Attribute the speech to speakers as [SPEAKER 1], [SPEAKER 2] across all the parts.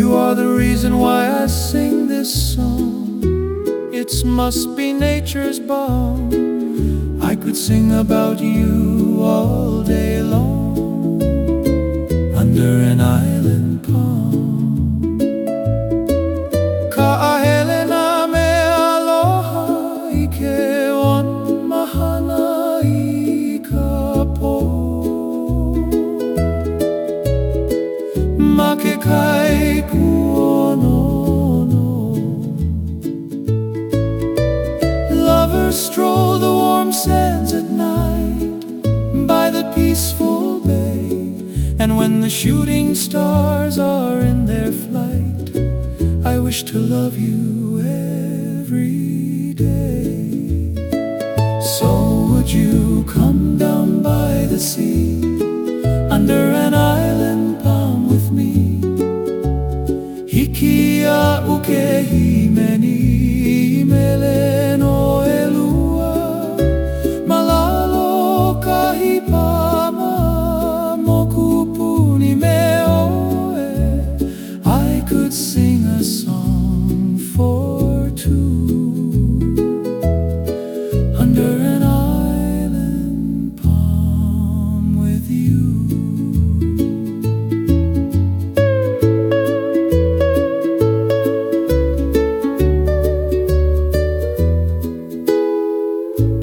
[SPEAKER 1] You are the reason why I sing this song. It must be nature's balm. I could sing about you all day long Ma ke kai kuonono Lovers stroll the warm sands at night By the peaceful bay And when the shooting stars are in their flight I wish to love you every day. So would you come down by the sea Under an sabia o que.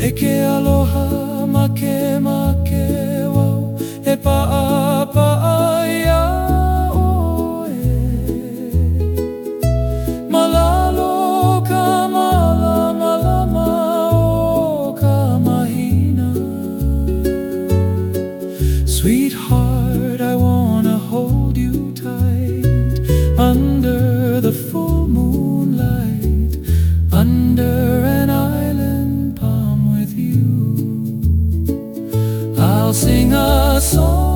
[SPEAKER 1] E ke aloha ma ke ma ke wau. E pa'a pa'a ia oe. Malalo ka mala malama o ka mahina. Sweetheart, sing a song